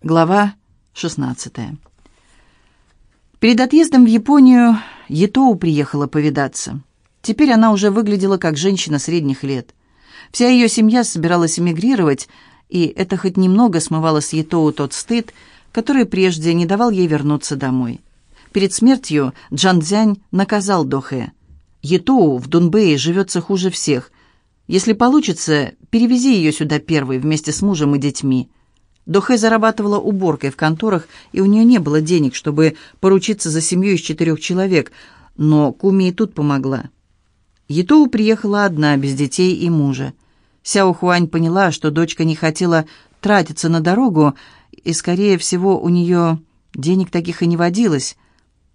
Глава 16 Перед отъездом в Японию Етоу приехала повидаться. Теперь она уже выглядела как женщина средних лет. Вся ее семья собиралась эмигрировать, и это хоть немного смывало с Етоу тот стыд, который прежде не давал ей вернуться домой. Перед смертью Джан Цзянь наказал Дохе. «Етоу в Дунбэе живется хуже всех. Если получится, перевези ее сюда первой вместе с мужем и детьми». Дохэ зарабатывала уборкой в конторах, и у нее не было денег, чтобы поручиться за семью из четырех человек, но Куми и тут помогла. Етоу приехала одна, без детей и мужа. Сяо Хуань поняла, что дочка не хотела тратиться на дорогу, и, скорее всего, у нее денег таких и не водилось.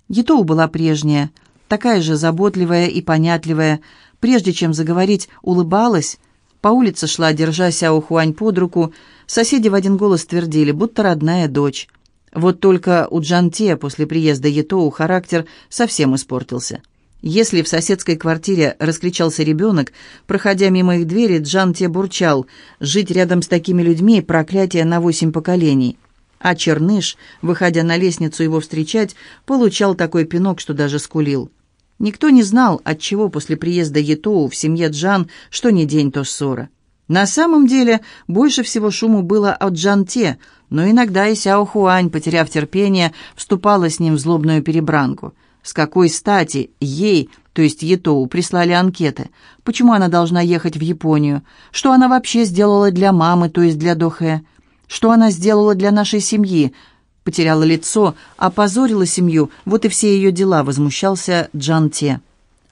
Етоу была прежняя, такая же заботливая и понятливая, прежде чем заговорить, улыбалась, по улице шла, держа Сяо Хуань под руку, Соседи в один голос твердили, будто родная дочь. Вот только у Джанте после приезда Етоу характер совсем испортился. Если в соседской квартире раскричался ребенок, проходя мимо их двери, Джанте бурчал «Жить рядом с такими людьми – проклятие на восемь поколений». А Черныш, выходя на лестницу его встречать, получал такой пинок, что даже скулил. Никто не знал, от чего после приезда Етоу в семье Джан что ни день, то ссора. На самом деле, больше всего шуму было от Джанте, но иногда и Сяо Хуань, потеряв терпение, вступала с ним в злобную перебранку. С какой стати ей, то есть Етоу, прислали анкеты? Почему она должна ехать в Японию? Что она вообще сделала для мамы, то есть для Дохэ? Что она сделала для нашей семьи? Потеряла лицо, опозорила семью, вот и все ее дела, возмущался Джанте.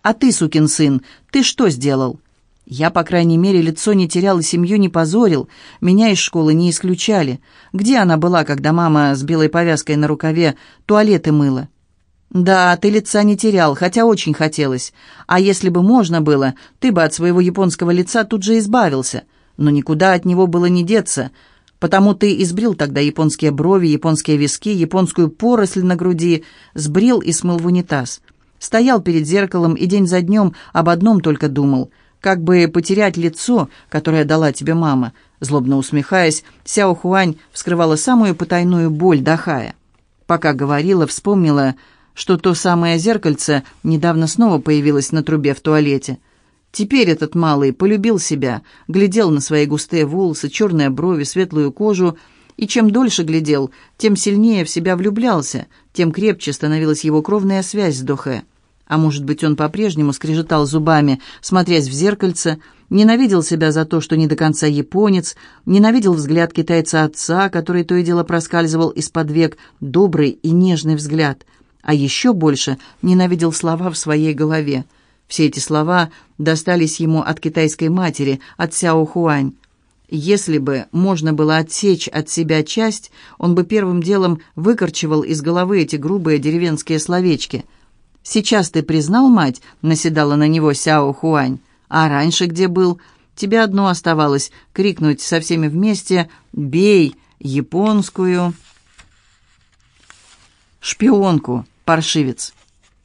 «А ты, сукин сын, ты что сделал?» Я, по крайней мере, лицо не терял и семью не позорил. Меня из школы не исключали. Где она была, когда мама с белой повязкой на рукаве туалеты мыла? Да, ты лица не терял, хотя очень хотелось. А если бы можно было, ты бы от своего японского лица тут же избавился. Но никуда от него было не деться. Потому ты избрил тогда японские брови, японские виски, японскую поросль на груди, сбрил и смыл в унитаз. Стоял перед зеркалом и день за днем об одном только думал — как бы потерять лицо, которое дала тебе мама?» Злобно усмехаясь, Сяо Хуань вскрывала самую потайную боль Дахая. Пока говорила, вспомнила, что то самое зеркальце недавно снова появилось на трубе в туалете. Теперь этот малый полюбил себя, глядел на свои густые волосы, черные брови, светлую кожу, и чем дольше глядел, тем сильнее в себя влюблялся, тем крепче становилась его кровная связь с Дохэ. А может быть, он по-прежнему скрежетал зубами, смотрясь в зеркальце, ненавидел себя за то, что не до конца японец, ненавидел взгляд китайца отца, который то и дело проскальзывал из-под век, добрый и нежный взгляд, а еще больше ненавидел слова в своей голове. Все эти слова достались ему от китайской матери, от Сяо Хуань. Если бы можно было отсечь от себя часть, он бы первым делом выкорчевал из головы эти грубые деревенские словечки – «Сейчас ты признал мать?» — наседала на него Сяо Хуань. «А раньше где был? Тебе одно оставалось — крикнуть со всеми вместе «Бей! Японскую!» «Шпионку, паршивец!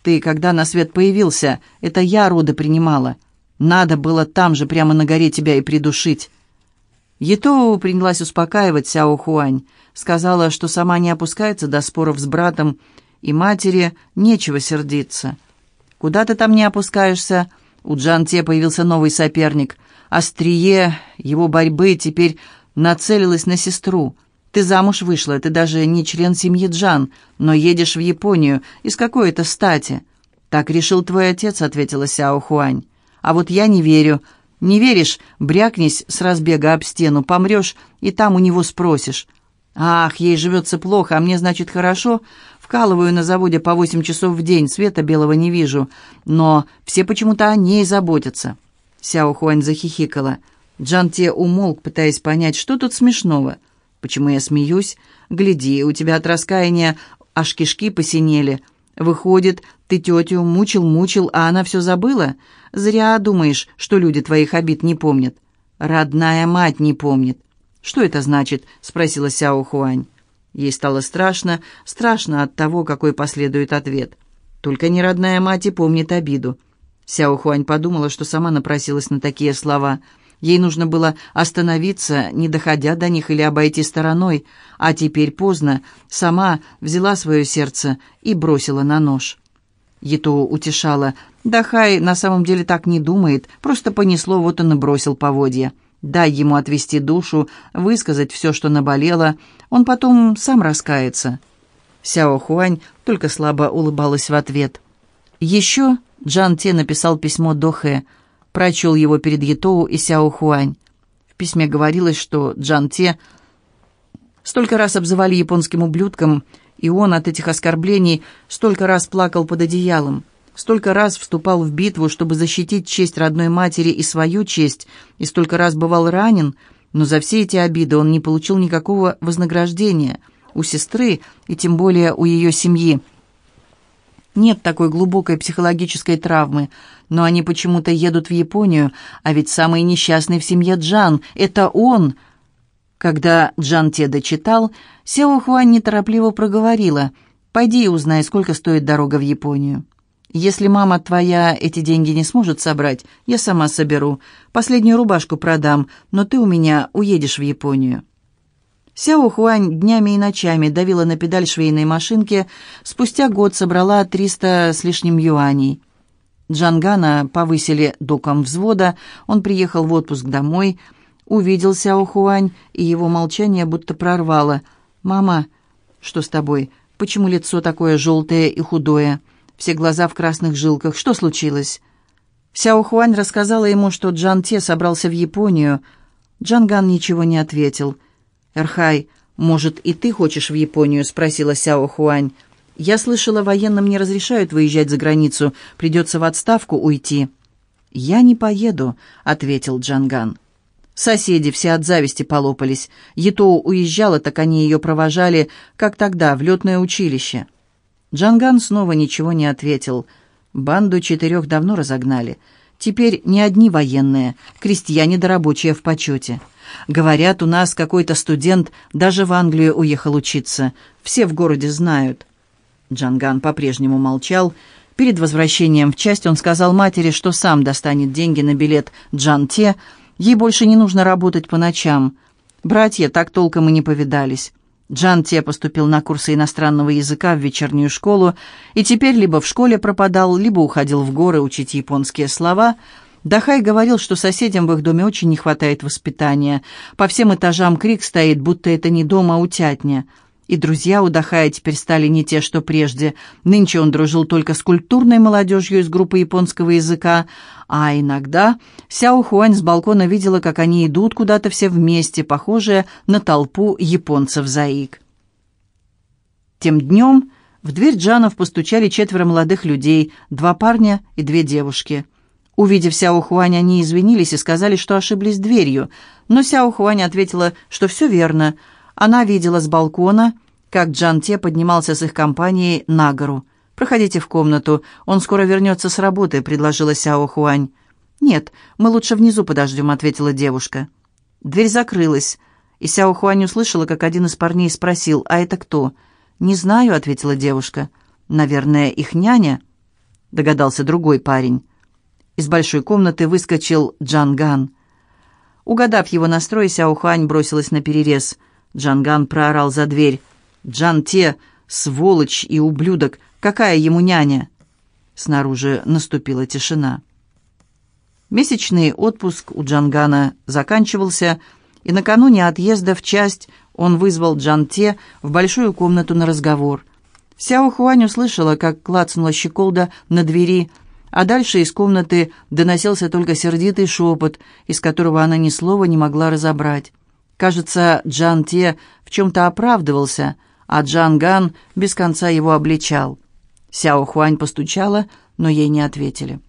Ты, когда на свет появился, это я роды принимала. Надо было там же прямо на горе тебя и придушить». Етоу принялась успокаивать Сяо Хуань. Сказала, что сама не опускается до споров с братом, и матери нечего сердиться. «Куда ты там не опускаешься?» У Джанте появился новый соперник. Острие его борьбы теперь нацелилось на сестру. «Ты замуж вышла, ты даже не член семьи Джан, но едешь в Японию. Из какой это стати?» «Так решил твой отец», — ответила Сяо Хуань. «А вот я не верю. Не веришь, брякнись с разбега об стену, помрешь, и там у него спросишь. «Ах, ей живется плохо, а мне, значит, хорошо. Вкалываю на заводе по восемь часов в день, света белого не вижу. Но все почему-то о ней заботятся». Сяо Хуань захихикала. Джан Те умолк, пытаясь понять, что тут смешного. «Почему я смеюсь? Гляди, у тебя от раскаяния аж кишки посинели. Выходит, ты тетю мучил-мучил, а она все забыла? Зря думаешь, что люди твоих обид не помнят. Родная мать не помнит. «Что это значит?» — спросила Сяо Хуань. Ей стало страшно, страшно от того, какой последует ответ. Только не родная мать и помнит обиду. Сяо Хуань подумала, что сама напросилась на такие слова. Ей нужно было остановиться, не доходя до них или обойти стороной, а теперь поздно, сама взяла свое сердце и бросила на нож. Ето утешала. «Да на самом деле так не думает, просто понесло, вот он и бросил поводья. Дай ему отвести душу, высказать все, что наболело, он потом сам раскается». Сяо Хуань только слабо улыбалась в ответ. Еще Джан Те написал письмо Дохе, прочел его перед Етоу и Сяо Хуань. В письме говорилось, что Джан Те столько раз обзывали японским ублюдком, и он от этих оскорблений столько раз плакал под одеялом, столько раз вступал в битву, чтобы защитить честь родной матери и свою честь, и столько раз бывал ранен, но за все эти обиды он не получил никакого вознаграждения у сестры и тем более у ее семьи. Нет такой глубокой психологической травмы, но они почему-то едут в Японию, а ведь самый несчастный в семье Джан — это он. Когда Джан те дочитал, Сяо Хуань неторопливо проговорила, «Пойди и узнай, сколько стоит дорога в Японию». «Если мама твоя эти деньги не сможет собрать, я сама соберу. Последнюю рубашку продам, но ты у меня уедешь в Японию». Сяо Хуань днями и ночами давила на педаль швейной машинки, спустя год собрала 300 с лишним юаней. Джангана повысили доком взвода, он приехал в отпуск домой, увидел Сяо Хуань, и его молчание будто прорвало. «Мама, что с тобой? Почему лицо такое желтое и худое? Все глаза в красных жилках. Что случилось?» Сяо Хуань рассказала ему, что Джан Те собрался в Японию. Джанган ничего не ответил. «Эрхай, может, и ты хочешь в Японию?» — спросила Сяо Хуань. «Я слышала, военным не разрешают выезжать за границу. Придется в отставку уйти». «Я не поеду», — ответил Джанган. Соседи все от зависти полопались. Етоу уезжала, так они ее провожали, как тогда, в летное училище. Джанган снова ничего не ответил. Банду четырех давно разогнали. Теперь не одни военные, крестьяне да рабочие в почете. Говорят, у нас какой-то студент даже в Англию уехал учиться. Все в городе знают». Джанган по-прежнему молчал. Перед возвращением в часть он сказал матери, что сам достанет деньги на билет Джан-Те. Ей больше не нужно работать по ночам. Братья так толком и не повидались. Джан Те поступил на курсы иностранного языка в вечернюю школу и теперь либо в школе пропадал, либо уходил в горы учить японские слова – Дахай говорил, что соседям в их доме очень не хватает воспитания. По всем этажам крик стоит, будто это не дом, а утятня. И друзья у Дахая теперь стали не те, что прежде. Нынче он дружил только с культурной молодежью из группы японского языка, а иногда Сяо Хуань с балкона видела, как они идут куда-то все вместе, похожие на толпу японцев-заик. Тем днем в дверь Джанов постучали четверо молодых людей, два парня и две девушки – Увидев Сяо Хуань, они извинились и сказали, что ошиблись дверью. Но Сяо Хуань ответила, что все верно. Она видела с балкона, как Джан Те поднимался с их компанией на гору. «Проходите в комнату, он скоро вернется с работы», — предложила Сяо Хуань. «Нет, мы лучше внизу подождем», — ответила девушка. Дверь закрылась, и Сяо Хуань услышала, как один из парней спросил, «А это кто?» «Не знаю», — ответила девушка. «Наверное, их няня?» — догадался другой парень. Из большой комнаты выскочил Джанган. Угадав его настрой, Сяохань бросилась на перерез. Джанган проорал за дверь. «Джан Те, сволочь и ублюдок! Какая ему няня?» Снаружи наступила тишина. Месячный отпуск у Джангана заканчивался, и накануне отъезда в часть он вызвал Джан Те в большую комнату на разговор. Сяо Хуань услышала, как клацнула щеколда на двери – а дальше из комнаты доносился только сердитый шепот, из которого она ни слова не могла разобрать. Кажется, Джан Те в чем-то оправдывался, а Джан Ган без конца его обличал. Сяо Хуань постучала, но ей не ответили.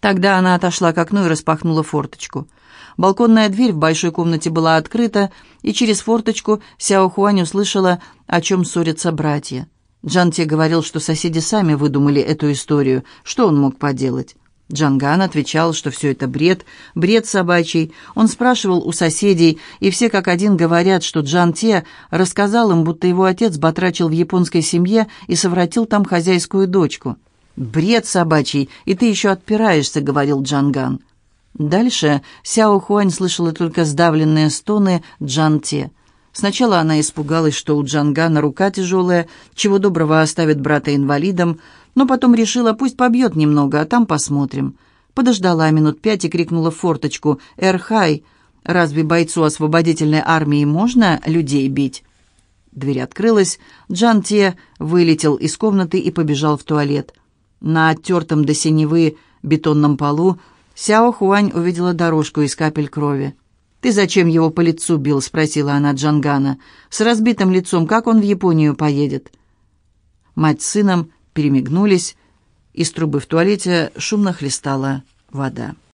Тогда она отошла к окну и распахнула форточку. Балконная дверь в большой комнате была открыта, и через форточку Сяо Хуань услышала, о чем ссорятся братья. Джанте говорил, что соседи сами выдумали эту историю. Что он мог поделать? Джанган отвечал, что все это бред, бред собачий. Он спрашивал у соседей, и все как один говорят, что Джан Те рассказал им, будто его отец батрачил в японской семье и совратил там хозяйскую дочку. «Бред собачий, и ты еще отпираешься», — говорил Джанган. Дальше Сяо Хуань слышала только сдавленные стоны Джан Те. Сначала она испугалась, что у Джангана рука тяжелая, чего доброго оставит брата инвалидом, но потом решила, пусть побьет немного, а там посмотрим. Подождала минут пять и крикнула в форточку «Эрхай!» «Разве бойцу освободительной армии можно людей бить?» Дверь открылась, Джан Те вылетел из комнаты и побежал в туалет. На оттертом до синевы бетонном полу Сяо Хуань увидела дорожку из капель крови. «Ты зачем его по лицу бил?» — спросила она Джангана. «С разбитым лицом как он в Японию поедет?» Мать с сыном перемигнулись. Из трубы в туалете шумно хлестала вода.